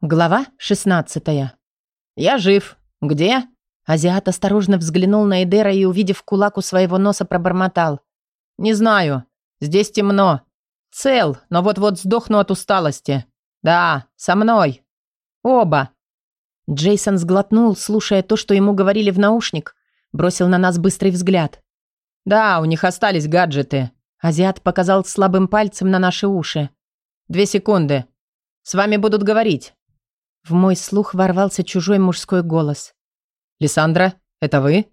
Глава 16. «Я жив. Где?» Азиат осторожно взглянул на Эдера и, увидев кулак у своего носа, пробормотал. «Не знаю. Здесь темно. Цел, но вот-вот сдохну от усталости. Да, со мной. Оба». Джейсон сглотнул, слушая то, что ему говорили в наушник, бросил на нас быстрый взгляд. «Да, у них остались гаджеты». Азиат показал слабым пальцем на наши уши. «Две секунды. С вами будут говорить. В мой слух ворвался чужой мужской голос. «Лиссандра, это вы?»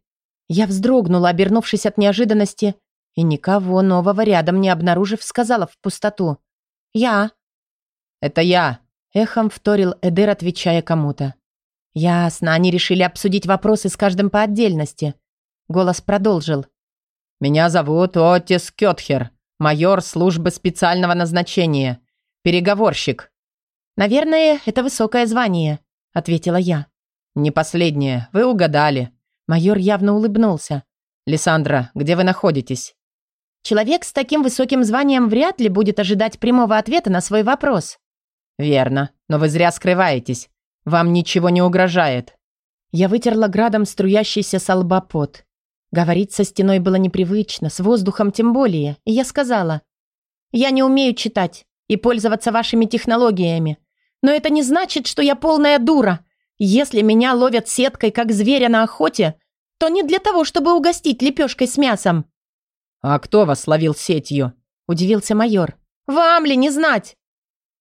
Я вздрогнула, обернувшись от неожиданности, и никого нового рядом не обнаружив, сказала в пустоту. «Я». «Это я», — эхом вторил Эдер, отвечая кому-то. «Ясно, они решили обсудить вопросы с каждым по отдельности». Голос продолжил. «Меня зовут Отис Кётхер, майор службы специального назначения, переговорщик. «Наверное, это высокое звание», — ответила я. «Не последнее. Вы угадали». Майор явно улыбнулся. «Лиссандра, где вы находитесь?» «Человек с таким высоким званием вряд ли будет ожидать прямого ответа на свой вопрос». «Верно. Но вы зря скрываетесь. Вам ничего не угрожает». Я вытерла градом струящийся со лба пот. Говорить со стеной было непривычно, с воздухом тем более, и я сказала. «Я не умею читать и пользоваться вашими технологиями. Но это не значит, что я полная дура. Если меня ловят сеткой, как зверя на охоте, то не для того, чтобы угостить лепешкой с мясом». «А кто вас ловил сетью?» – удивился майор. «Вам ли не знать?»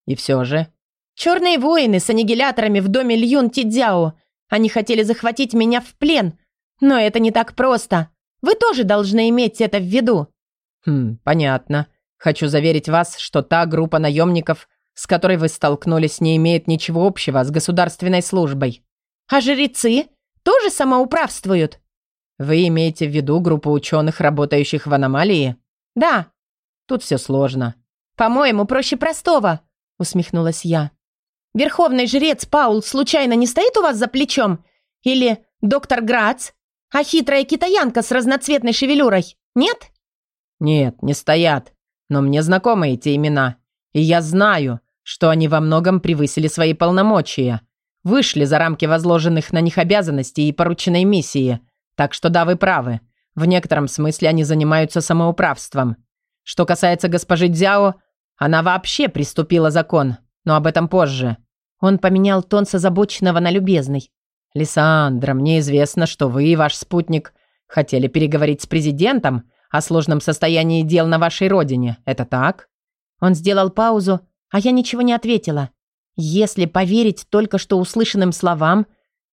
«И все же?» «Черные воины с аннигиляторами в доме Льюн Тидзяо. Они хотели захватить меня в плен. Но это не так просто. Вы тоже должны иметь это в виду». «Хм, понятно. Хочу заверить вас, что та группа наемников, с которой вы столкнулись, не имеет ничего общего с государственной службой. А жрецы тоже самоуправствуют? Вы имеете в виду группу ученых, работающих в аномалии? Да. Тут все сложно. По-моему, проще простого, усмехнулась я. Верховный жрец Паул случайно не стоит у вас за плечом? Или доктор Грац? А хитрая китаянка с разноцветной шевелюрой? Нет? Нет, не стоят. Но мне знакомы эти имена. И я знаю, что они во многом превысили свои полномочия, вышли за рамки возложенных на них обязанностей и порученной миссии. Так что да, вы правы. В некотором смысле они занимаются самоуправством. Что касается госпожи Дзяо, она вообще приступила закон, но об этом позже. Он поменял тон с озабоченного на любезный. «Лиссандра, мне известно, что вы и ваш спутник хотели переговорить с президентом о сложном состоянии дел на вашей родине. Это так?» Он сделал паузу, а я ничего не ответила. Если поверить только что услышанным словам,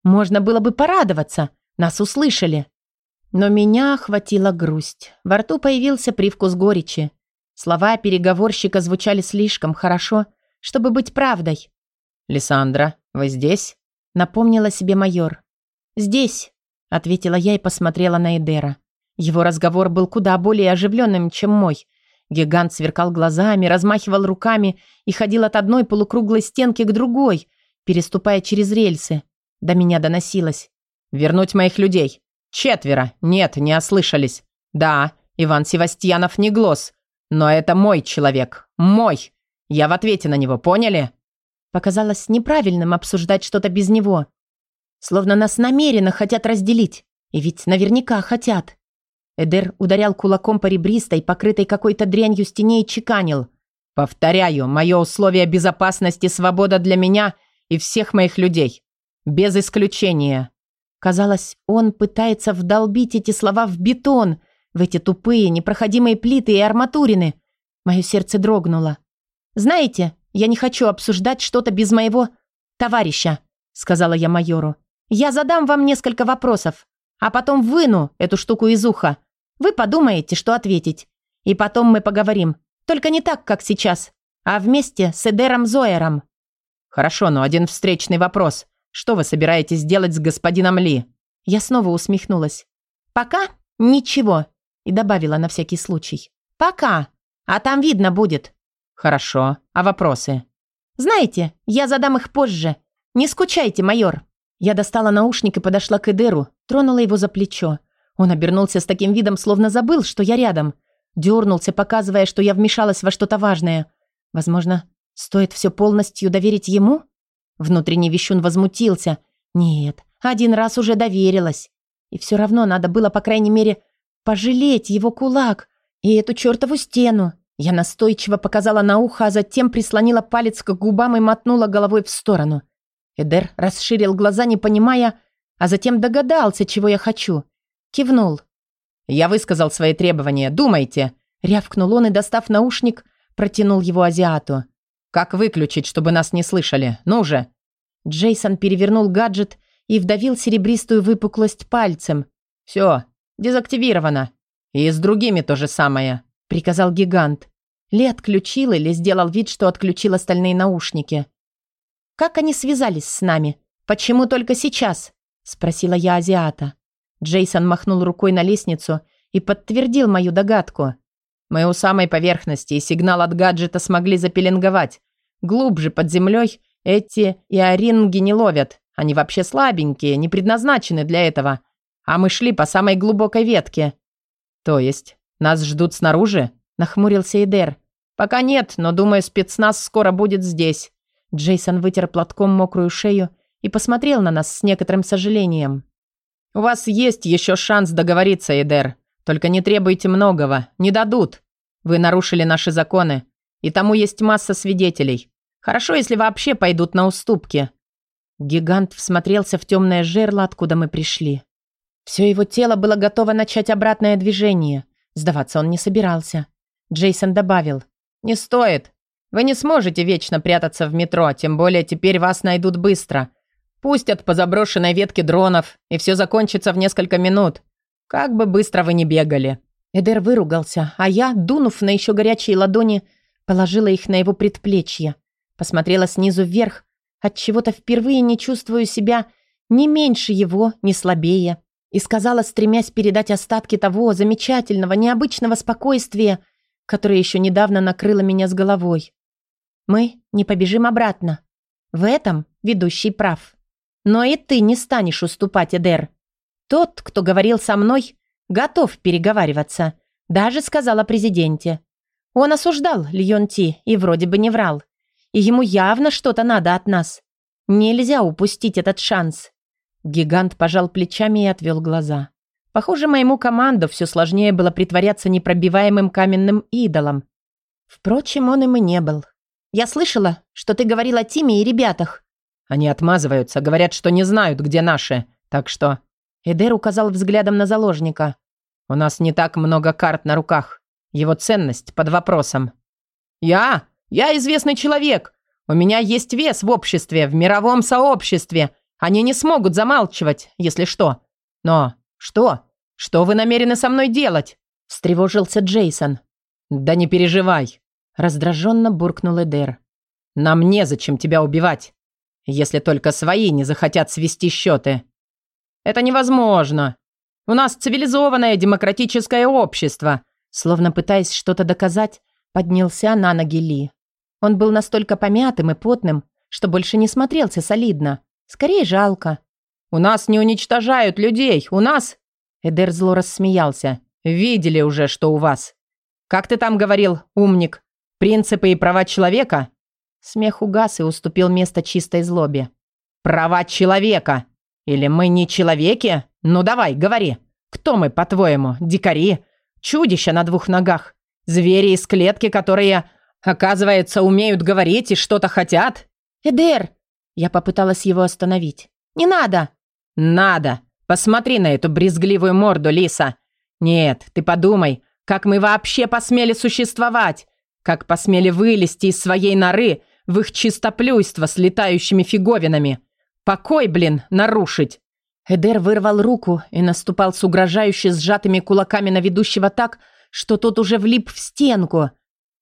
можно было бы порадоваться. Нас услышали. Но меня охватила грусть. Во рту появился привкус горечи. Слова переговорщика звучали слишком хорошо, чтобы быть правдой. «Лиссандра, вы здесь?» — напомнила себе майор. «Здесь», — ответила я и посмотрела на Эдера. Его разговор был куда более оживленным, чем мой — Гигант сверкал глазами, размахивал руками и ходил от одной полукруглой стенки к другой, переступая через рельсы. До меня доносилось. «Вернуть моих людей. Четверо. Нет, не ослышались. Да, Иван Севастьянов не глаз. Но это мой человек. Мой. Я в ответе на него, поняли?» Показалось неправильным обсуждать что-то без него. Словно нас намеренно хотят разделить. И ведь наверняка хотят. Эдер ударял кулаком по ребристой, покрытой какой-то дрянью стене и чеканил. «Повторяю, мое условие безопасности – свобода для меня и всех моих людей. Без исключения». Казалось, он пытается вдолбить эти слова в бетон, в эти тупые, непроходимые плиты и арматурины. Мое сердце дрогнуло. «Знаете, я не хочу обсуждать что-то без моего товарища», – сказала я майору. «Я задам вам несколько вопросов, а потом выну эту штуку из уха. Вы подумаете, что ответить. И потом мы поговорим. Только не так, как сейчас, а вместе с Эдером Зоером». «Хорошо, но один встречный вопрос. Что вы собираетесь делать с господином Ли?» Я снова усмехнулась. «Пока ничего», и добавила на всякий случай. «Пока, а там видно будет». «Хорошо, а вопросы?» «Знаете, я задам их позже. Не скучайте, майор». Я достала наушник и подошла к Эдеру, тронула его за плечо. Он обернулся с таким видом, словно забыл, что я рядом. Дернулся, показывая, что я вмешалась во что-то важное. Возможно, стоит все полностью доверить ему? Внутренний вещун возмутился. Нет, один раз уже доверилась. И все равно надо было, по крайней мере, пожалеть его кулак и эту чертову стену. Я настойчиво показала на ухо, а затем прислонила палец к губам и мотнула головой в сторону. Эдер расширил глаза, не понимая, а затем догадался, чего я хочу. Кивнул. «Я высказал свои требования. Думайте!» Рявкнул он и, достав наушник, протянул его азиату. «Как выключить, чтобы нас не слышали? Ну же!» Джейсон перевернул гаджет и вдавил серебристую выпуклость пальцем. «Все, дезактивировано. И с другими то же самое», — приказал гигант. Ли отключил или сделал вид, что отключил остальные наушники. «Как они связались с нами? Почему только сейчас?» — спросила я азиата. Джейсон махнул рукой на лестницу и подтвердил мою догадку. «Мы у самой поверхности, и сигнал от гаджета смогли запеленговать. Глубже под землей эти иоринги не ловят. Они вообще слабенькие, не предназначены для этого. А мы шли по самой глубокой ветке». «То есть, нас ждут снаружи?» – нахмурился Эдер. «Пока нет, но, думаю, спецназ скоро будет здесь». Джейсон вытер платком мокрую шею и посмотрел на нас с некоторым сожалением. «У вас есть еще шанс договориться, Эдер. Только не требуйте многого. Не дадут. Вы нарушили наши законы. И тому есть масса свидетелей. Хорошо, если вообще пойдут на уступки». Гигант всмотрелся в темное жерло, откуда мы пришли. Все его тело было готово начать обратное движение. Сдаваться он не собирался. Джейсон добавил. «Не стоит. Вы не сможете вечно прятаться в метро, тем более теперь вас найдут быстро. Пустят по заброшенной ветке дронов, и все закончится в несколько минут. Как бы быстро вы ни бегали». Эдер выругался, а я, дунув на еще горячие ладони, положила их на его предплечье. Посмотрела снизу вверх, от чего то впервые не чувствую себя ни меньше его, ни слабее. И сказала, стремясь передать остатки того замечательного, необычного спокойствия, которое еще недавно накрыло меня с головой. Мы не побежим обратно. В этом ведущий прав. Но и ты не станешь уступать, Эдер. Тот, кто говорил со мной, готов переговариваться. Даже сказал о президенте. Он осуждал Льонти и вроде бы не врал. И ему явно что-то надо от нас. Нельзя упустить этот шанс. Гигант пожал плечами и отвел глаза. Похоже, моему команду все сложнее было притворяться непробиваемым каменным идолом. Впрочем, он им и не был. «Я слышала, что ты говорил о Тиме и ребятах. Они отмазываются, говорят, что не знают, где наши. Так что...» Эдер указал взглядом на заложника. «У нас не так много карт на руках. Его ценность под вопросом». «Я? Я известный человек. У меня есть вес в обществе, в мировом сообществе. Они не смогут замалчивать, если что. Но что? Что вы намерены со мной делать?» встревожился Джейсон. «Да не переживай», раздраженно буркнул Эдер. «Нам незачем тебя убивать. Если только свои не захотят свести счеты. Это невозможно. У нас цивилизованное демократическое общество. Словно пытаясь что-то доказать, поднялся на ноги Ли. Он был настолько помятым и потным, что больше не смотрелся солидно. Скорее жалко. «У нас не уничтожают людей, у нас...» Эдер зло рассмеялся. «Видели уже, что у вас. Как ты там говорил, умник? Принципы и права человека? Смех угас и уступил место чистой злобе. «Права человека! Или мы не человеки? Ну давай, говори. Кто мы, по-твоему, дикари? Чудища на двух ногах? Звери из клетки, которые, оказывается, умеют говорить и что-то хотят?» «Эдер!» Я попыталась его остановить. «Не надо!» «Надо! Посмотри на эту брезгливую морду, Лиса! Нет, ты подумай, как мы вообще посмели существовать? Как посмели вылезти из своей норы в их чистоплюйство с летающими фиговинами. Покой, блин, нарушить. Эдер вырвал руку и наступал с угрожающе сжатыми кулаками на ведущего так, что тот уже влип в стенку.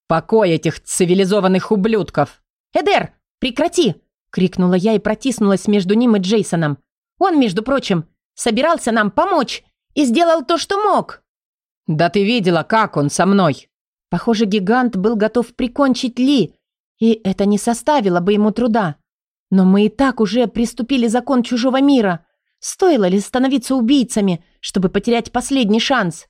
«Покой этих цивилизованных ублюдков!» «Эдер, прекрати!» — крикнула я и протиснулась между ним и Джейсоном. «Он, между прочим, собирался нам помочь и сделал то, что мог!» «Да ты видела, как он со мной!» Похоже, гигант был готов прикончить Ли, и это не составило бы ему труда. Но мы и так уже приступили закон чужого мира. Стоило ли становиться убийцами, чтобы потерять последний шанс?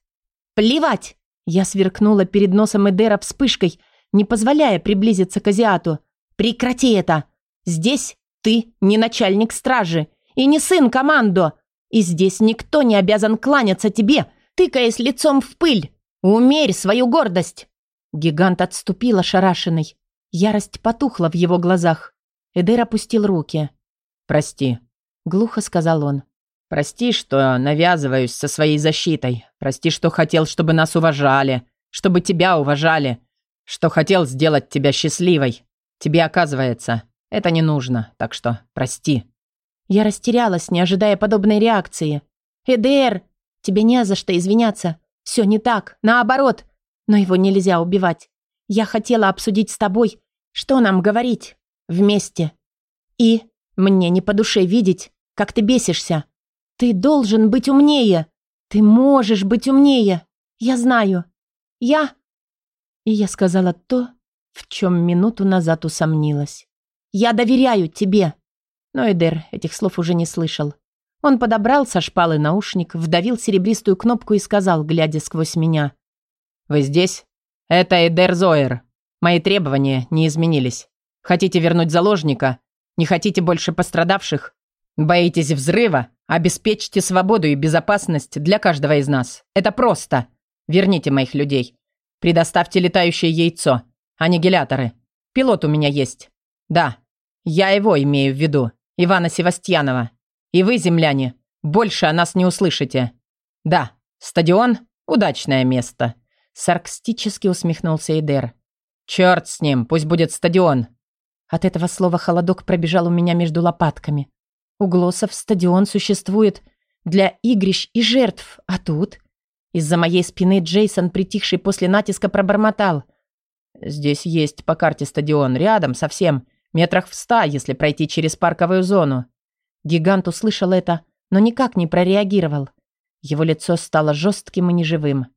Плевать! Я сверкнула перед носом Эдера вспышкой, не позволяя приблизиться к азиату. Прекрати это! Здесь Ты не начальник стражи и не сын командо. И здесь никто не обязан кланяться тебе, тыкаясь лицом в пыль. Умерь свою гордость!» Гигант отступил ошарашенный. Ярость потухла в его глазах. Эдер опустил руки. «Прости», — глухо сказал он. «Прости, что навязываюсь со своей защитой. Прости, что хотел, чтобы нас уважали, чтобы тебя уважали, что хотел сделать тебя счастливой. Тебе, оказывается, это не нужно, так что прости». Я растерялась, не ожидая подобной реакции. «Эдер, тебе не за что извиняться. Все не так, наоборот. Но его нельзя убивать. Я хотела обсудить с тобой, что нам говорить. Вместе. И мне не по душе видеть, как ты бесишься. Ты должен быть умнее. Ты можешь быть умнее. Я знаю. Я...» И я сказала то, в чем минуту назад усомнилась. «Я доверяю тебе!» Но Эдер этих слов уже не слышал. Он подобрал со шпалы наушник, вдавил серебристую кнопку и сказал, глядя сквозь меня. «Вы здесь? Это Эдер Зоер. Мои требования не изменились. Хотите вернуть заложника? Не хотите больше пострадавших? Боитесь взрыва? Обеспечьте свободу и безопасность для каждого из нас. Это просто. Верните моих людей. Предоставьте летающее яйцо. Аннигиляторы. Пилот у меня есть. Да, я его имею в виду. Ивана Севастьянова. И вы, земляне, больше о нас не услышите. Да, стадион – удачное место. Саркастически усмехнулся Эдер. Черт с ним, пусть будет стадион. От этого слова холодок пробежал у меня между лопатками. У Глоссов стадион существует для игрищ и жертв, а тут... Из-за моей спины Джейсон, притихший после натиска, пробормотал – Здесь есть по карте стадион, рядом совсем, метрах в ста, если пройти через парковую зону. Гигант услышал это, но никак не прореагировал. Его лицо стало жестким и неживым.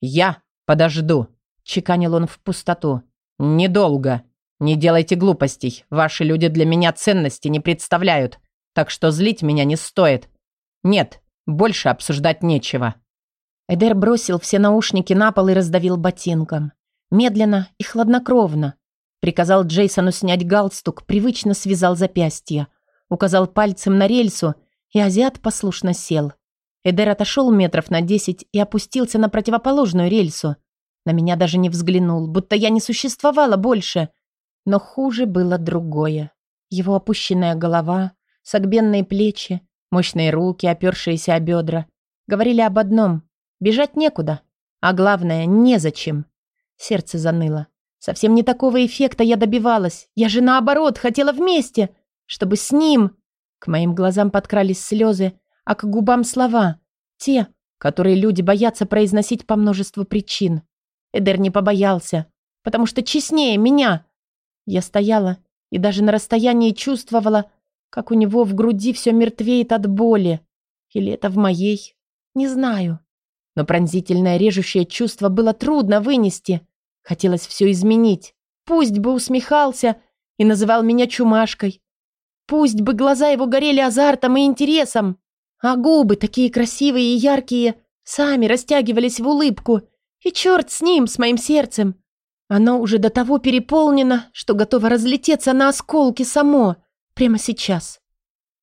«Я подожду», — чеканил он в пустоту. «Недолго. Не делайте глупостей. Ваши люди для меня ценности не представляют, так что злить меня не стоит. Нет, больше обсуждать нечего». Эдер бросил все наушники на пол и раздавил ботинком. Медленно и хладнокровно. Приказал Джейсону снять галстук, привычно связал запястье. Указал пальцем на рельсу, и азиат послушно сел. Эдер отошел метров на десять и опустился на противоположную рельсу. На меня даже не взглянул, будто я не существовала больше. Но хуже было другое. Его опущенная голова, согбенные плечи, мощные руки, опершиеся о бедра, говорили об одном — бежать некуда, а главное — незачем. Сердце заныло. Совсем не такого эффекта я добивалась. Я же наоборот хотела вместе, чтобы с ним. К моим глазам подкрались слезы, а к губам слова. Те, которые люди боятся произносить по множеству причин. Эдер не побоялся, потому что честнее меня. Я стояла и даже на расстоянии чувствовала, как у него в груди все мертвеет от боли. Или это в моей? Не знаю. Но пронзительное режущее чувство было трудно вынести. Хотелось все изменить. Пусть бы усмехался и называл меня чумашкой. Пусть бы глаза его горели азартом и интересом. А губы, такие красивые и яркие, сами растягивались в улыбку. И черт с ним, с моим сердцем. Оно уже до того переполнено, что готово разлететься на осколки само, прямо сейчас.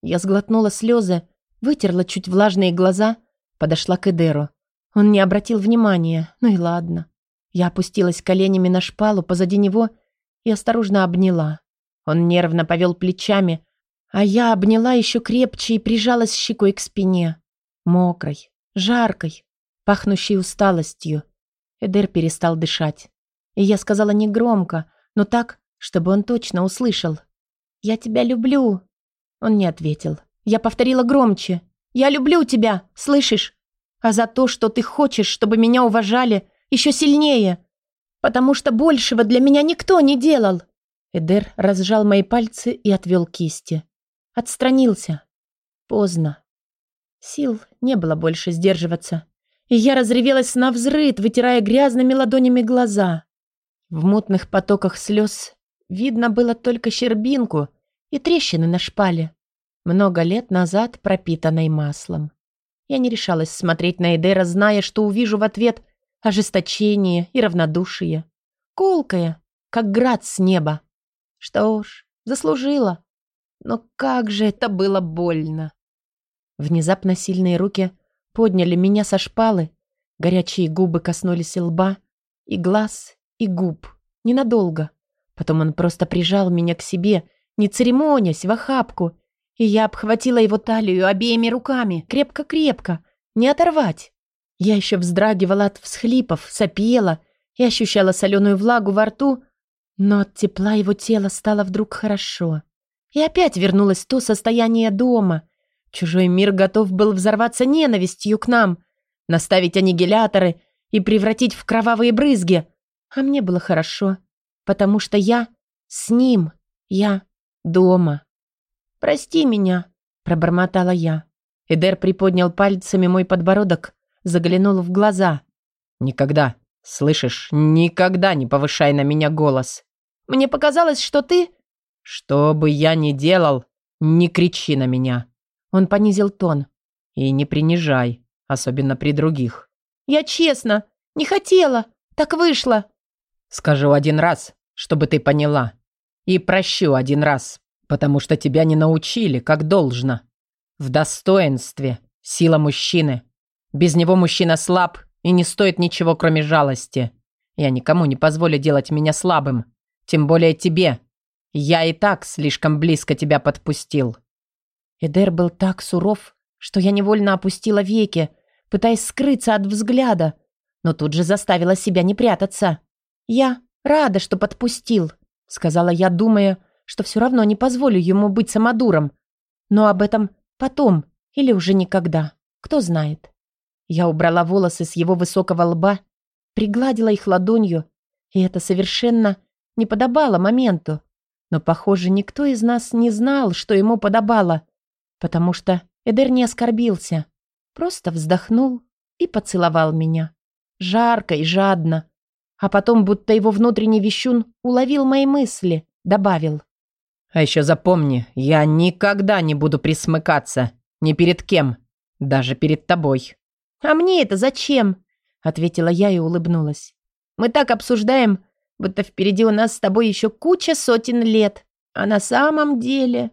Я сглотнула слезы, вытерла чуть влажные глаза, подошла к Эдеру. Он не обратил внимания, ну и ладно. Я опустилась коленями на шпалу позади него и осторожно обняла. Он нервно повел плечами, а я обняла еще крепче и прижалась щекой к спине. Мокрой, жаркой, пахнущей усталостью. Эдер перестал дышать. И я сказала негромко, но так, чтобы он точно услышал. «Я тебя люблю». Он не ответил. Я повторила громче. «Я люблю тебя, слышишь? а за то, что ты хочешь, чтобы меня уважали еще сильнее, потому что большего для меня никто не делал». Эдер разжал мои пальцы и отвел кисти. Отстранился. Поздно. Сил не было больше сдерживаться, и я разревелась на взрыд, вытирая грязными ладонями глаза. В мутных потоках слез видно было только щербинку и трещины на шпале, много лет назад пропитанной маслом. Я не решалась смотреть на Эдера, зная, что увижу в ответ ожесточение и равнодушие. Колкое, как град с неба. Что ж, заслужила. Но как же это было больно. Внезапно сильные руки подняли меня со шпалы, горячие губы коснулись лба, и глаз, и губ. Ненадолго. Потом он просто прижал меня к себе, не церемонясь, в охапку, и я обхватила его талию обеими руками, крепко-крепко, не оторвать. Я еще вздрагивала от всхлипов, сопела и ощущала соленую влагу во рту, но от тепла его тела стало вдруг хорошо. И опять вернулось то состояние дома. Чужой мир готов был взорваться ненавистью к нам, наставить аннигиляторы и превратить в кровавые брызги. А мне было хорошо, потому что я с ним, я дома. «Прости меня», — пробормотала я. Эдер приподнял пальцами мой подбородок, заглянул в глаза. «Никогда, слышишь, никогда не повышай на меня голос. Мне показалось, что ты...» «Что бы я ни делал, не кричи на меня». Он понизил тон. «И не принижай, особенно при других». «Я честно, не хотела, так вышло». «Скажу один раз, чтобы ты поняла. И прощу один раз, потому что тебя не научили, как должно. В достоинстве сила мужчины. Без него мужчина слаб и не стоит ничего, кроме жалости. Я никому не позволю делать меня слабым, тем более тебе. Я и так слишком близко тебя подпустил». Эдер был так суров, что я невольно опустила веки, пытаясь скрыться от взгляда, но тут же заставила себя не прятаться. «Я рада, что подпустил», — сказала я, думая, что все равно не позволю ему быть самодуром. Но об этом потом или уже никогда. Кто знает. Я убрала волосы с его высокого лба, пригладила их ладонью, и это совершенно не подобало моменту. Но, похоже, никто из нас не знал, что ему подобало, потому что Эдер не оскорбился, просто вздохнул и поцеловал меня. Жарко и жадно. А потом, будто его внутренний вещун уловил мои мысли, добавил. А еще запомни, я никогда не буду присмыкаться. Ни перед кем. Даже перед тобой. А мне это зачем? Ответила я и улыбнулась. Мы так обсуждаем, будто впереди у нас с тобой еще куча сотен лет. А на самом деле...